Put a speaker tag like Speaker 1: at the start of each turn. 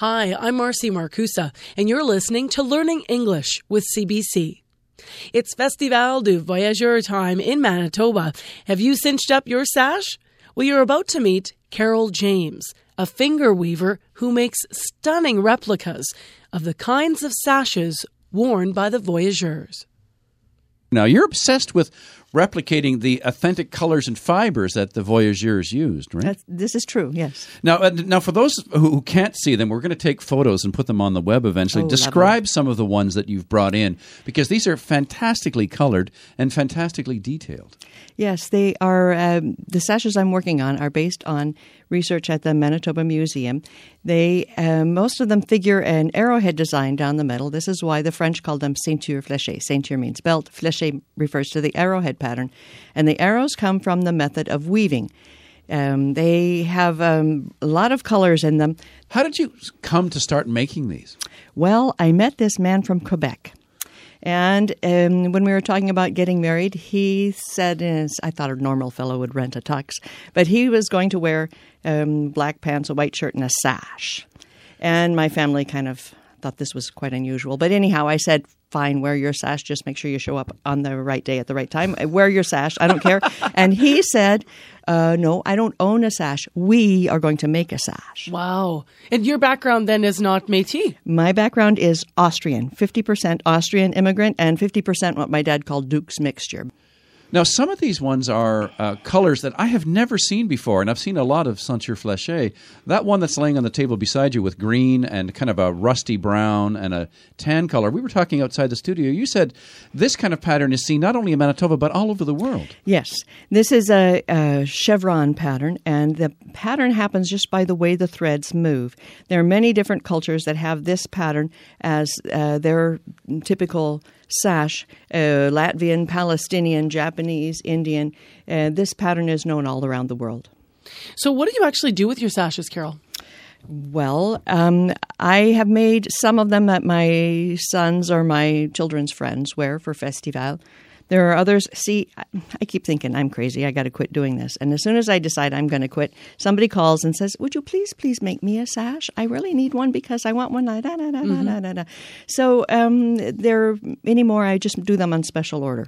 Speaker 1: Hi, I'm Marcy Markusa, and you're listening to Learning English with CBC. It's Festival du Voyageur time in Manitoba. Have you cinched up your sash? Well, you're about to meet Carol James, a finger weaver who makes stunning replicas of the kinds of sashes worn by the voyageurs.
Speaker 2: Now, you're obsessed with replicating the authentic colors and fibers that the voyageurs used, right?
Speaker 3: That's, this is true, yes.
Speaker 2: Now, uh, now for those who, who can't see them, we're going to take photos and put them on the web eventually.
Speaker 3: Oh,
Speaker 2: Describe
Speaker 3: lovely.
Speaker 2: some of the ones that you've brought in because these are fantastically colored and fantastically detailed.
Speaker 3: Yes, they are. Um, the sashes I'm working on are based on research at the Manitoba Museum. They uh, most of them figure an arrowhead design down the middle. This is why the French called them ceinture fléchée. Ceinture means belt. Fléché refers to the arrowhead pattern, and the arrows come from the method of weaving. Um, they have um, a lot of colors in them.
Speaker 2: How did you come to start making these?
Speaker 3: Well, I met this man from Quebec. And um, when we were talking about getting married, he said, I thought a normal fellow would rent a tux, but he was going to wear um, black pants, a white shirt, and a sash. And my family kind of thought this was quite unusual. But anyhow, I said, fine, wear your sash. Just make sure you show up on the right day at the right time. Wear your sash. I don't care. and he said, uh, no, I don't own a sash. We are going to make a sash.
Speaker 1: Wow. And your background then is not Métis.
Speaker 3: My background is Austrian, 50% Austrian immigrant and 50% what my dad called Duke's mixture.
Speaker 2: Now, some of these ones are uh, colors that I have never seen before, and I've seen a lot of ceinture fléchée. That one that's laying on the table beside you with green and kind of a rusty brown and a tan color. We were talking outside the studio. You said this kind of pattern is seen not only in Manitoba but all over the world.
Speaker 3: Yes, this is a, a chevron pattern, and the pattern happens just by the way the threads move. There are many different cultures that have this pattern as uh, their typical sash uh, Latvian, Palestinian, Japanese, Indian. Uh, this pattern is known all around the world.
Speaker 1: So, what do you actually do with your sashes, Carol?
Speaker 3: Well, um, I have made some of them that my sons or my children's friends wear for festival. There are others. See, I- keep thinking I'm crazy. I got to quit doing this. And as soon as I decide I'm going to quit, somebody calls and says, "Would you please, please make me a sash? I really need one because I want one." Da, da, da, da, da, da, da. So um, there anymore. I just do them on special order.